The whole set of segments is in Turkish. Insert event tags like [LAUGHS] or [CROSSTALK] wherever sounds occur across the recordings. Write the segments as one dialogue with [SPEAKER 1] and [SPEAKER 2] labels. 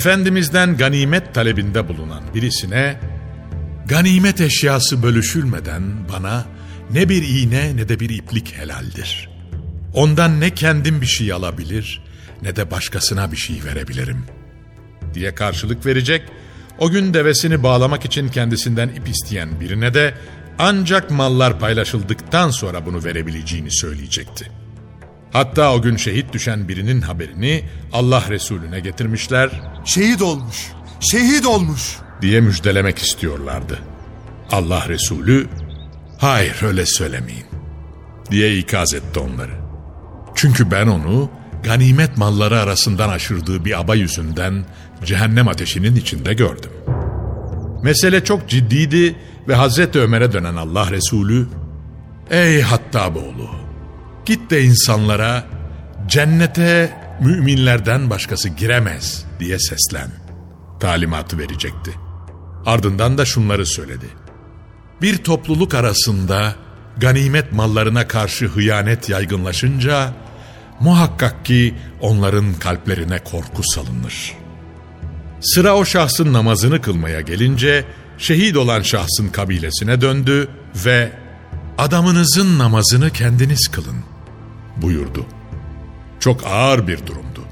[SPEAKER 1] Efendimiz'den ganimet talebinde bulunan birisine ganimet eşyası bölüşülmeden bana ne bir iğne ne de bir iplik helaldir. Ondan ne kendim bir şey alabilir ne de başkasına bir şey verebilirim diye karşılık verecek. O gün devesini bağlamak için kendisinden ip isteyen birine de ancak mallar paylaşıldıktan sonra bunu verebileceğini söyleyecekti. Hatta o gün şehit düşen birinin haberini Allah Resulüne getirmişler
[SPEAKER 2] Şehit olmuş. Şehit olmuş.
[SPEAKER 1] diye müjdelemek istiyorlardı. Allah Resulü hayır öyle söylemeyin diye ikaz etti onları. Çünkü ben onu ganimet malları arasından aşırdığı bir aba yüzünden cehennem ateşinin içinde gördüm. Mesele çok ciddiydi ve Hazreti Ömer'e dönen Allah Resulü Ey Hattaboğlu git de insanlara cennete müminlerden başkası giremez diye seslen. Talimatı verecekti. Ardından da şunları söyledi. Bir topluluk arasında ganimet mallarına karşı hıyanet yaygınlaşınca muhakkak ki onların kalplerine korku salınır. Sıra o şahsın namazını kılmaya gelince şehit olan şahsın kabilesine döndü ve adamınızın namazını kendiniz kılın buyurdu. Çok ağır bir durumdu.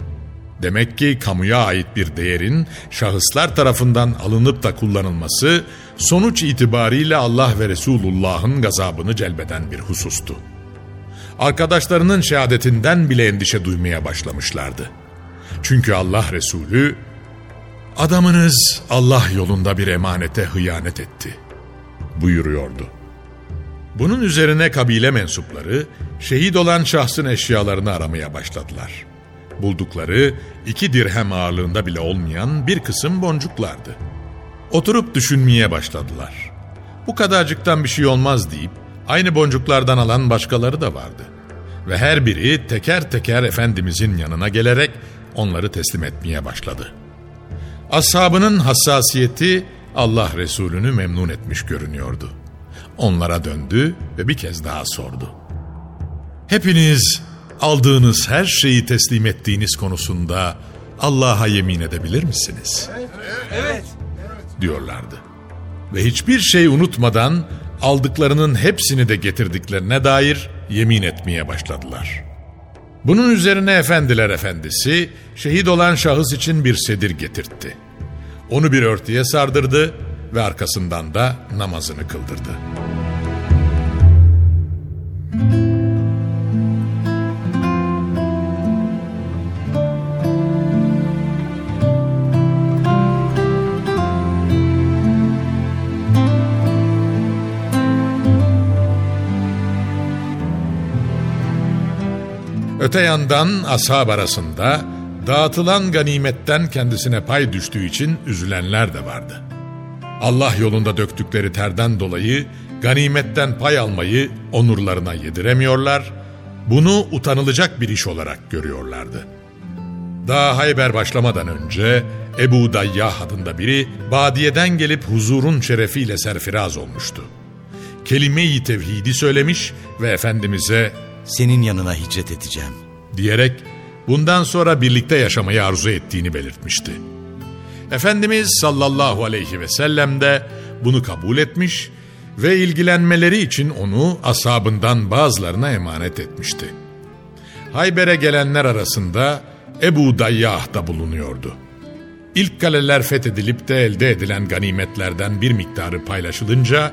[SPEAKER 1] Demek ki kamuya ait bir değerin şahıslar tarafından alınıp da kullanılması sonuç itibariyle Allah ve Resulullah'ın gazabını celbeden bir husustu. Arkadaşlarının şehadetinden bile endişe duymaya başlamışlardı. Çünkü Allah Resulü adamınız Allah yolunda bir emanete hıyanet etti buyuruyordu. Bunun üzerine kabile mensupları şehit olan şahsın eşyalarını aramaya başladılar. Buldukları iki dirhem ağırlığında bile olmayan bir kısım boncuklardı. Oturup düşünmeye başladılar. Bu kadarcıktan bir şey olmaz deyip aynı boncuklardan alan başkaları da vardı. Ve her biri teker teker Efendimizin yanına gelerek onları teslim etmeye başladı. Ashabının hassasiyeti Allah Resulü'nü memnun etmiş görünüyordu. Onlara döndü ve bir kez daha sordu. Hepiniz aldığınız her şeyi teslim ettiğiniz konusunda Allah'a yemin edebilir misiniz?
[SPEAKER 2] Evet.
[SPEAKER 1] diyorlardı. Ve hiçbir şey unutmadan aldıklarının hepsini de getirdiklerine dair yemin etmeye başladılar. Bunun üzerine efendiler efendisi şehit olan şahıs için bir sedir getirtti. Onu bir örtüye sardırdı ve arkasından da namazını kıldırdı. Öte yandan ashab arasında dağıtılan ganimetten kendisine pay düştüğü için üzülenler de vardı. Allah yolunda döktükleri terden dolayı ganimetten pay almayı onurlarına yediremiyorlar, bunu utanılacak bir iş olarak görüyorlardı. Daha Hayber başlamadan önce Ebu Dayyah adında biri Badiye'den gelip huzurun şerefiyle serfiraz olmuştu. Kelime-i tevhidi söylemiş ve Efendimiz'e
[SPEAKER 3] Senin yanına hicret edeceğim.
[SPEAKER 1] diyerek bundan sonra birlikte yaşamayı arzu ettiğini belirtmişti. Efendimiz sallallahu aleyhi ve sellem de bunu kabul etmiş ve ilgilenmeleri için onu ashabından bazılarına emanet etmişti. Hayber'e gelenler arasında Ebu Dayyah da bulunuyordu. İlk kaleler fethedilip de elde edilen ganimetlerden bir miktarı paylaşılınca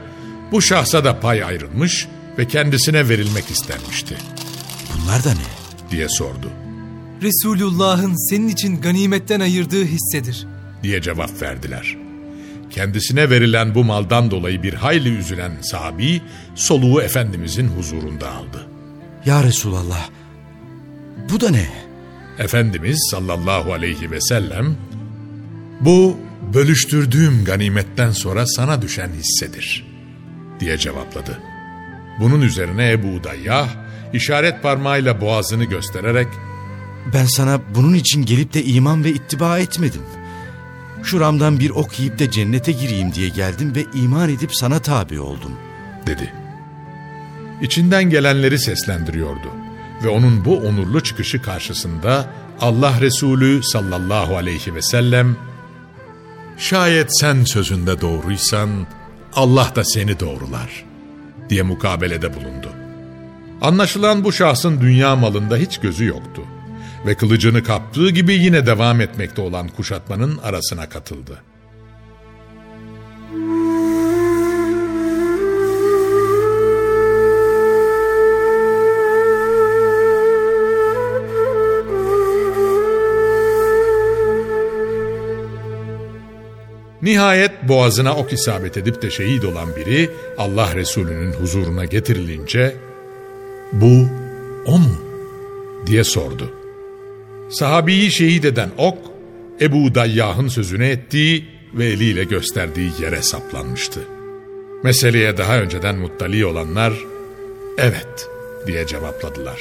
[SPEAKER 1] bu şahsa da pay ayrılmış ve kendisine verilmek istenmişti
[SPEAKER 3] Bunlar da ne?
[SPEAKER 1] diye sordu.
[SPEAKER 4] Resulullah'ın senin için ganimetten ayırdığı hissedir.
[SPEAKER 1] Diye cevap verdiler. Kendisine verilen bu maldan dolayı bir hayli üzülen sahabi soluğu Efendimizin huzurunda aldı.
[SPEAKER 3] Ya Resulallah, bu da ne?
[SPEAKER 1] Efendimiz sallallahu aleyhi ve sellem bu bölüştürdüğüm ganimetten sonra sana düşen hissedir diye cevapladı. Bunun üzerine Ebu Dayyah işaret parmağıyla boğazını göstererek
[SPEAKER 3] Ben sana bunun için gelip de iman ve ittiba etmedim. Şuramdan bir ok yiyip de cennete gireyim diye geldim ve iman edip sana tabi oldum.
[SPEAKER 1] dedi. İçinden gelenleri seslendiriyordu ve onun bu onurlu çıkışı karşısında Allah Resulü sallallahu aleyhi ve sellem şayet sen sözünde doğruysan Allah da seni doğrular diye mukabelede bulundu. Anlaşılan bu şahsın dünya malında hiç gözü yoktu ve kılıcını kaptığı gibi yine devam etmekte olan kuşatmanın arasına katıldı. Nihayet boğazına ok isabet edip de şehit olan biri Allah Resulü'nün huzuruna getirilince bu o mu diye sordu. Sahabiyi şehit eden ok Ebu Dayyah'ın sözüne ettiği ve eliyle gösterdiği yere saplanmıştı. Meseleye daha önceden muttali olanlar evet diye cevapladılar.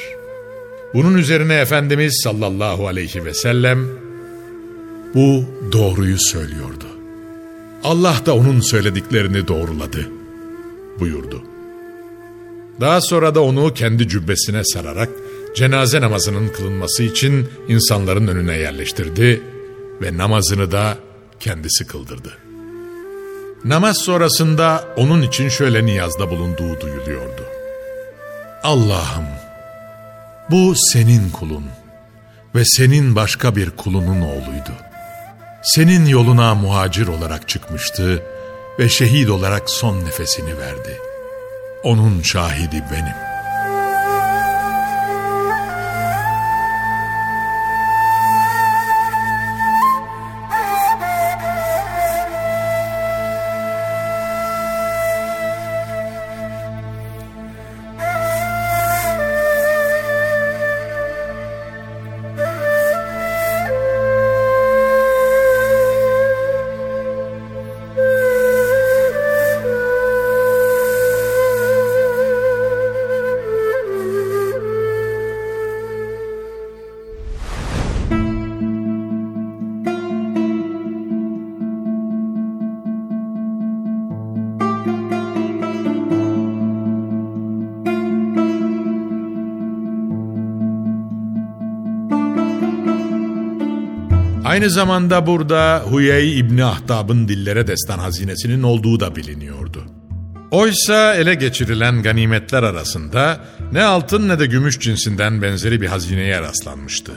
[SPEAKER 1] Bunun üzerine Efendimiz sallallahu aleyhi ve sellem bu doğruyu söylüyordu. Allah da onun söylediklerini doğruladı buyurdu. Daha sonra da onu kendi cübbesine sararak cenaze namazının kılınması için insanların önüne yerleştirdi ve namazını da kendisi kıldırdı. Namaz sonrasında onun için şöyle niyazda bulunduğu duyuluyordu. Allah'ım bu senin kulun ve senin başka bir kulunun oğluydu. Senin yoluna muhacir olarak çıkmıştı ve şehit olarak son nefesini verdi. Onun şahidi benim. Aynı zamanda burada Huyey İbni Ahtab'ın dillere destan hazinesinin olduğu da biliniyordu. Oysa ele geçirilen ganimetler arasında ne altın ne de gümüş cinsinden benzeri bir hazineye rastlanmıştı.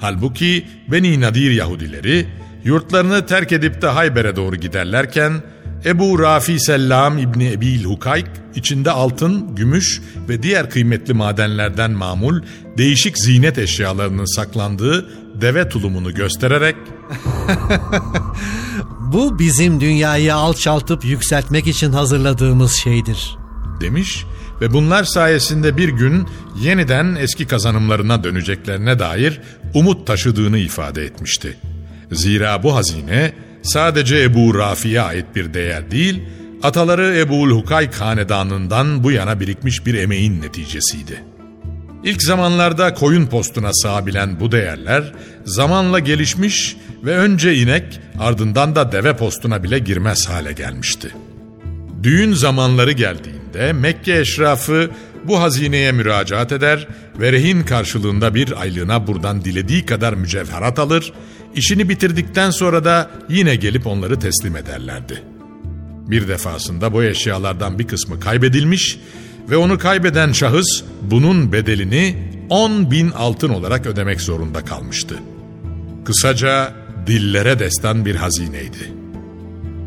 [SPEAKER 1] Halbuki Beni Nadir Yahudileri yurtlarını terk edip de Hayber'e doğru giderlerken Ebu Rafi Sellam İbni Ebil Hukayk içinde altın, gümüş ve diğer kıymetli madenlerden mamul değişik zinet eşyalarının saklandığı deve tulumunu göstererek [LAUGHS]
[SPEAKER 5] Bu bizim dünyayı alçaltıp yükseltmek için hazırladığımız şeydir.
[SPEAKER 1] demiş ve bunlar sayesinde bir gün yeniden eski kazanımlarına döneceklerine dair umut taşıdığını ifade etmişti. Zira bu hazine sadece Ebu Rafi'ye ait bir değer değil, ataları Ebu'l Hukayk hanedanından bu yana birikmiş bir emeğin neticesiydi. İlk zamanlarda koyun postuna sığabilen bu değerler zamanla gelişmiş ve önce inek ardından da deve postuna bile girmez hale gelmişti. Düğün zamanları geldiğinde Mekke eşrafı bu hazineye müracaat eder ve rehin karşılığında bir aylığına buradan dilediği kadar mücevherat alır, işini bitirdikten sonra da yine gelip onları teslim ederlerdi. Bir defasında bu eşyalardan bir kısmı kaybedilmiş ve onu kaybeden şahıs bunun bedelini 10 bin altın olarak ödemek zorunda kalmıştı. Kısaca dillere destan bir hazineydi.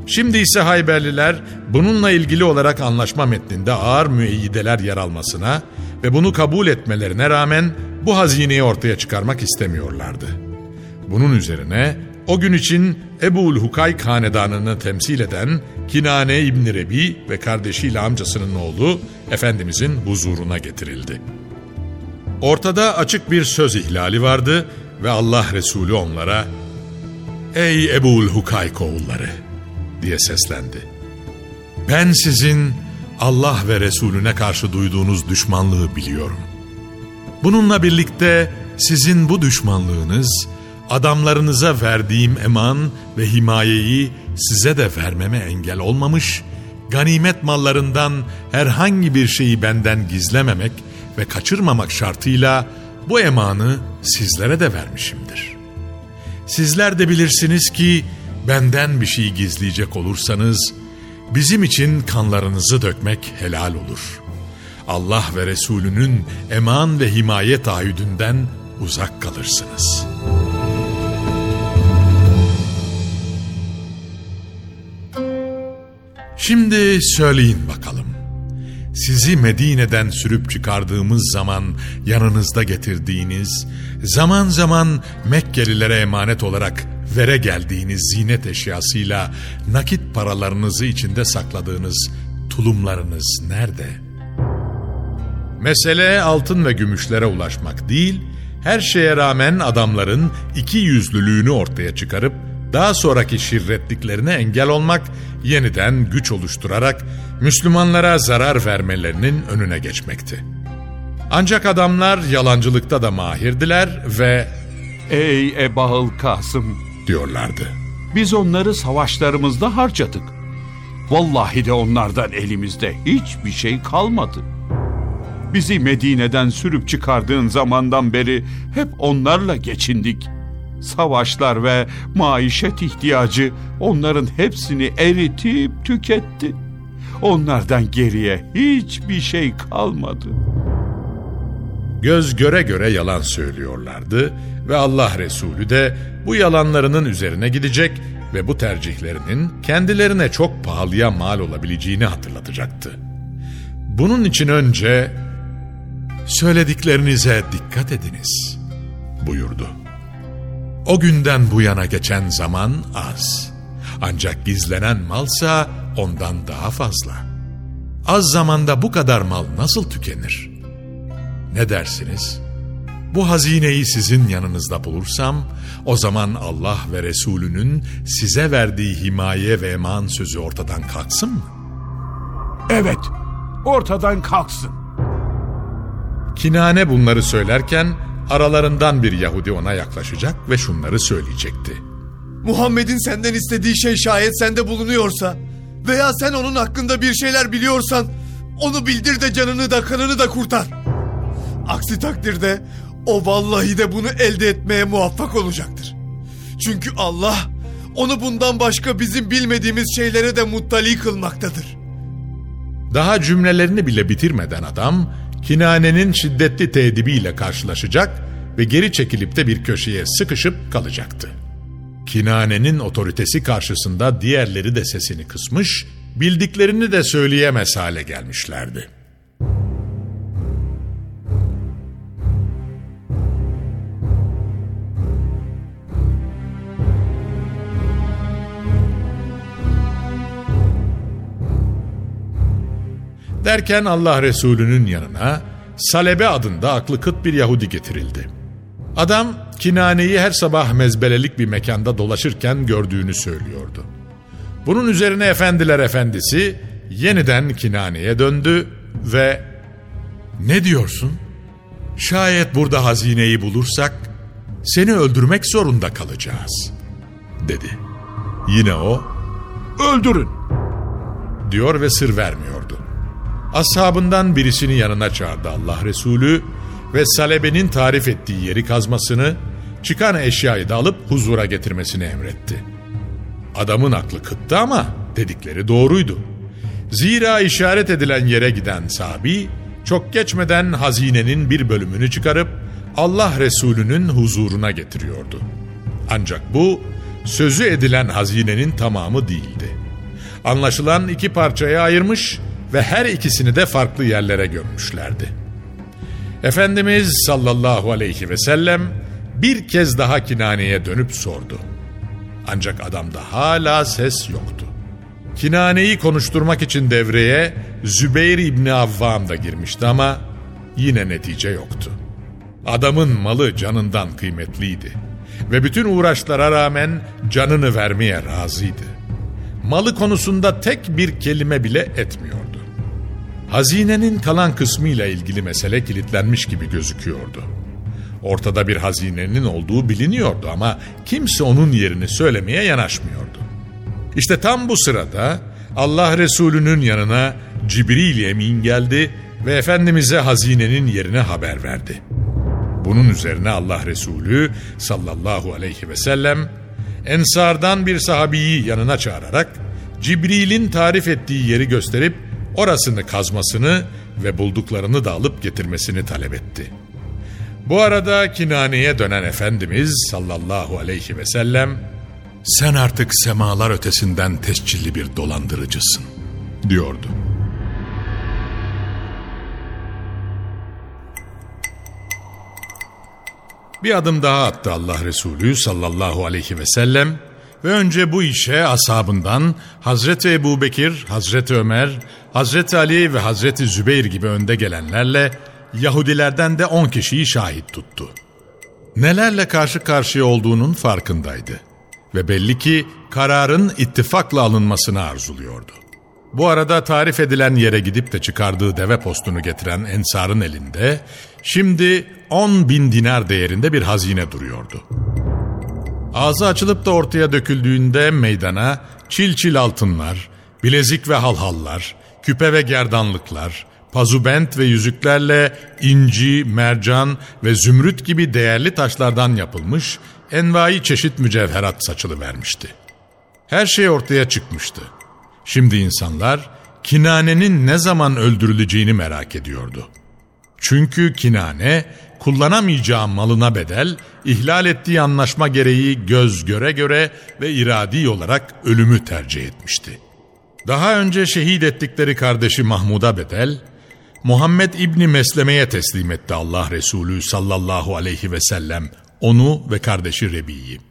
[SPEAKER 1] Şimdi ise Hayberliler bununla ilgili olarak anlaşma metninde ağır müeyyideler yer almasına ve bunu kabul etmelerine rağmen bu hazineyi ortaya çıkarmak istemiyorlardı. Bunun üzerine o gün için Ebu'l Hukayk hanedanını temsil eden Kinane İbni Rebi ve kardeşiyle amcasının oğlu Efendimizin huzuruna getirildi. Ortada açık bir söz ihlali vardı ve Allah Resulü onlara ''Ey Ebu'l Hukayk oğulları'' diye seslendi. Ben sizin Allah ve Resulüne karşı duyduğunuz düşmanlığı biliyorum. Bununla birlikte sizin bu düşmanlığınız adamlarınıza verdiğim eman ve himayeyi size de vermeme engel olmamış, ganimet mallarından herhangi bir şeyi benden gizlememek ve kaçırmamak şartıyla bu emanı sizlere de vermişimdir. Sizler de bilirsiniz ki benden bir şey gizleyecek olursanız bizim için kanlarınızı dökmek helal olur. Allah ve Resulünün eman ve himaye taahhüdünden uzak kalırsınız.'' Şimdi söyleyin bakalım. Sizi Medine'den sürüp çıkardığımız zaman yanınızda getirdiğiniz, zaman zaman Mekkelilere emanet olarak vere geldiğiniz zinet eşyasıyla nakit paralarınızı içinde sakladığınız tulumlarınız nerede? Mesele altın ve gümüşlere ulaşmak değil, her şeye rağmen adamların iki yüzlülüğünü ortaya çıkarıp daha sonraki şirretliklerine engel olmak, yeniden güç oluşturarak Müslümanlara zarar vermelerinin önüne geçmekti. Ancak adamlar yalancılıkta da mahirdiler ve
[SPEAKER 6] Ey Ebahıl Kasım!
[SPEAKER 1] diyorlardı.
[SPEAKER 6] Biz onları savaşlarımızda harcadık. Vallahi de onlardan elimizde hiçbir şey kalmadı. Bizi Medine'den sürüp çıkardığın zamandan beri hep onlarla geçindik. Savaşlar ve maişet ihtiyacı onların hepsini eritip tüketti. Onlardan geriye hiçbir şey kalmadı.
[SPEAKER 1] Göz göre göre yalan söylüyorlardı ve Allah Resulü de bu yalanlarının üzerine gidecek ve bu tercihlerinin kendilerine çok pahalıya mal olabileceğini hatırlatacaktı. Bunun için önce söylediklerinize dikkat ediniz buyurdu. O günden bu yana geçen zaman az. Ancak gizlenen malsa ondan daha fazla. Az zamanda bu kadar mal nasıl tükenir? Ne dersiniz? Bu hazineyi sizin yanınızda bulursam, o zaman Allah ve Resulünün size verdiği himaye ve eman sözü ortadan kalksın mı?
[SPEAKER 6] Evet, ortadan kalksın.
[SPEAKER 1] Kinane bunları söylerken aralarından bir Yahudi ona yaklaşacak ve şunları söyleyecekti.
[SPEAKER 2] Muhammed'in senden istediği şey şayet sende bulunuyorsa veya sen onun hakkında bir şeyler biliyorsan onu bildir de canını da kanını da kurtar. Aksi takdirde o vallahi de bunu elde etmeye muvaffak olacaktır. Çünkü Allah onu bundan başka bizim bilmediğimiz şeylere de muttali kılmaktadır.
[SPEAKER 1] Daha cümlelerini bile bitirmeden adam Kinane'nin şiddetli teedibiyle karşılaşacak ve geri çekilip de bir köşeye sıkışıp kalacaktı. Kinane'nin otoritesi karşısında diğerleri de sesini kısmış, bildiklerini de söyleyemez hale gelmişlerdi. Derken Allah Resulü'nün yanına Salebe adında aklı kıt bir Yahudi getirildi. Adam Kinane'yi her sabah mezbelelik bir mekanda dolaşırken gördüğünü söylüyordu. Bunun üzerine efendiler efendisi yeniden Kinane'ye döndü ve ''Ne diyorsun?'' Şayet burada hazineyi bulursak seni öldürmek zorunda kalacağız dedi. Yine o
[SPEAKER 6] Öldürün.
[SPEAKER 1] diyor ve sır vermiyordu. Ashabından birisini yanına çağırdı Allah Resulü ve Salebe'nin tarif ettiği yeri kazmasını, çıkan eşyayı da alıp huzura getirmesini emretti. Adamın aklı kıttı ama dedikleri doğruydu. Zira işaret edilen yere giden sahabi çok geçmeden hazinenin bir bölümünü çıkarıp Allah Resulü'nün huzuruna getiriyordu. Ancak bu sözü edilen hazinenin tamamı değildi. Anlaşılan iki parçaya ayırmış ve her ikisini de farklı yerlere gömmüşlerdi. Efendimiz sallallahu aleyhi ve sellem bir kez daha Kinane'ye dönüp sordu. Ancak adamda hala ses yoktu. Kinane'yi konuşturmak için devreye Zübeyir İbni Avvam da girmişti ama yine netice yoktu. Adamın malı canından kıymetliydi ve bütün uğraşlara rağmen canını vermeye razıydı. Malı konusunda tek bir kelime bile etmiyordu. Hazinenin kalan kısmıyla ilgili mesele kilitlenmiş gibi gözüküyordu. Ortada bir hazinenin olduğu biliniyordu ama kimse onun yerini söylemeye yanaşmıyordu. İşte tam bu sırada Allah Resulü'nün yanına Cibril Emin geldi ve Efendimiz'e hazinenin yerine haber verdi. Bunun üzerine Allah Resulü sallallahu aleyhi ve sellem Ensardan bir sahabiyi yanına çağırarak Cibril'in tarif ettiği yeri gösterip orasını kazmasını ve bulduklarını da alıp getirmesini talep etti. Bu arada Kinane'ye dönen Efendimiz sallallahu aleyhi ve sellem sen artık semalar ötesinden tescilli bir dolandırıcısın diyordu. Bir adım daha attı Allah Resulü sallallahu aleyhi ve sellem önce bu işe ashabından Hazreti Ebu Bekir, Hazreti Ömer, Hazreti Ali ve Hazreti Zübeyir gibi önde gelenlerle Yahudilerden de on kişiyi şahit tuttu. Nelerle karşı karşıya olduğunun farkındaydı ve belli ki kararın ittifakla alınmasını arzuluyordu. Bu arada tarif edilen yere gidip de çıkardığı deve postunu getiren Ensar'ın elinde şimdi 10 bin dinar değerinde bir hazine duruyordu. Ağzı açılıp da ortaya döküldüğünde meydana çil çil altınlar, bilezik ve halhallar, küpe ve gerdanlıklar, pazubent ve yüzüklerle inci, mercan ve zümrüt gibi değerli taşlardan yapılmış envai çeşit mücevherat saçılı vermişti. Her şey ortaya çıkmıştı. Şimdi insanlar Kinane'nin ne zaman öldürüleceğini merak ediyordu. Çünkü Kinane kullanamayacağı malına bedel ihlal ettiği anlaşma gereği göz göre göre ve iradi olarak ölümü tercih etmişti. Daha önce şehit ettikleri kardeşi Mahmud'a bedel Muhammed İbni Mesleme'ye teslim etti Allah Resulü sallallahu aleyhi ve sellem onu ve kardeşi Rebi'yi.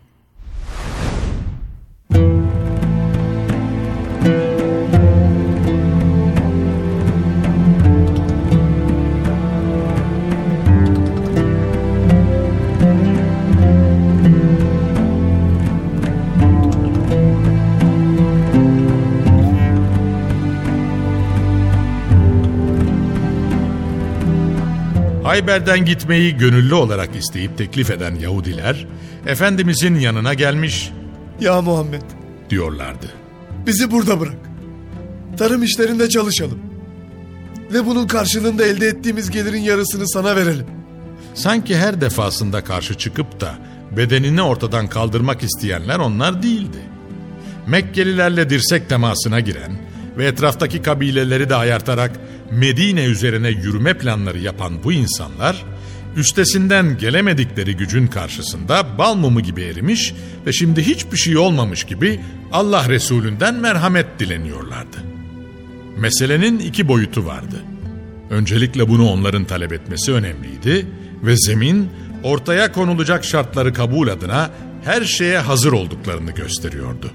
[SPEAKER 1] Hayber'den gitmeyi gönüllü olarak isteyip teklif eden Yahudiler, Efendimizin yanına gelmiş
[SPEAKER 2] Ya Muhammed
[SPEAKER 1] diyorlardı.
[SPEAKER 2] bizi burada bırak. Tarım işlerinde çalışalım. Ve bunun karşılığında elde ettiğimiz gelirin yarısını sana verelim.
[SPEAKER 1] Sanki her defasında karşı çıkıp da bedenini ortadan kaldırmak isteyenler onlar değildi. Mekkelilerle dirsek temasına giren ve etraftaki kabileleri de ayartarak Medine üzerine yürüme planları yapan bu insanlar, üstesinden gelemedikleri gücün karşısında bal mumu gibi erimiş ve şimdi hiçbir şey olmamış gibi Allah Resulünden merhamet dileniyorlardı. Meselenin iki boyutu vardı. Öncelikle bunu onların talep etmesi önemliydi ve zemin ortaya konulacak şartları kabul adına her şeye hazır olduklarını gösteriyordu.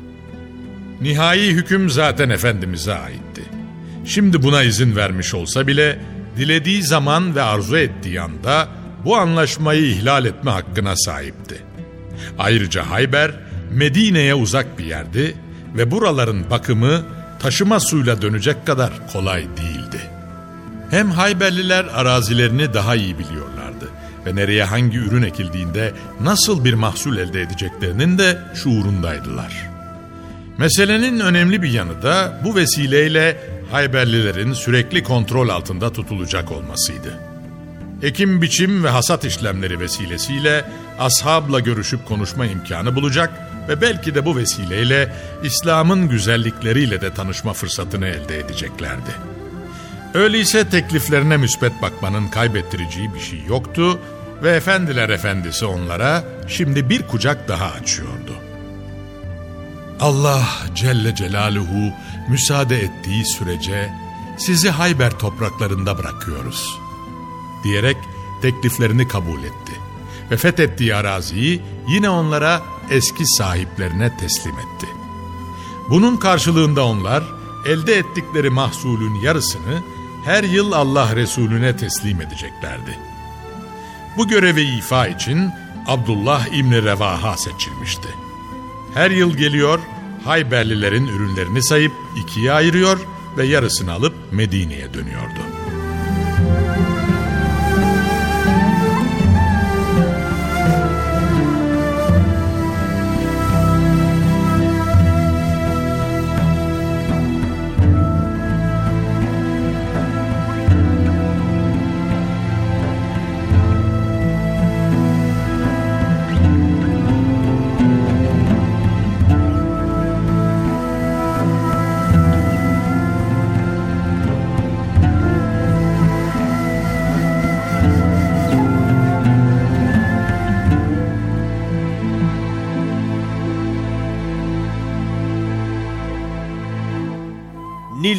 [SPEAKER 1] Nihai hüküm zaten Efendimiz'e aitti. Şimdi buna izin vermiş olsa bile dilediği zaman ve arzu ettiği anda bu anlaşmayı ihlal etme hakkına sahipti. Ayrıca Hayber Medine'ye uzak bir yerdi ve buraların bakımı taşıma suyla dönecek kadar kolay değildi. Hem Hayberliler arazilerini daha iyi biliyorlardı. ve nereye hangi ürün ekildiğinde nasıl bir mahsul elde edeceklerinin de şuurundaydılar. Meselenin önemli bir yanı da bu vesileyle Hayberlilerin sürekli kontrol altında tutulacak olmasıydı. Ekim biçim ve hasat işlemleri vesilesiyle ashabla görüşüp konuşma imkanı bulacak ve belki de bu vesileyle İslam'ın güzellikleriyle de tanışma fırsatını elde edeceklerdi. Öyleyse tekliflerine müspet bakmanın kaybettireceği bir şey yoktu ve efendiler efendisi onlara şimdi bir kucak daha açıyordu. Allah Celle Celaluhu müsaade ettiği sürece sizi Hayber topraklarında bırakıyoruz.'' diyerek tekliflerini kabul etti. Ve fethettiği araziyi yine onlara eski sahiplerine teslim etti. Bunun karşılığında onlar elde ettikleri mahsulün yarısını her yıl Allah Resulüne teslim edeceklerdi. Bu görevi ifa için Abdullah İbni Revaha seçilmişti. Her yıl geliyor Hayberlilerin ürünlerini sayıp ikiye ayırıyor ve yarısını alıp Medine'ye dönüyordu.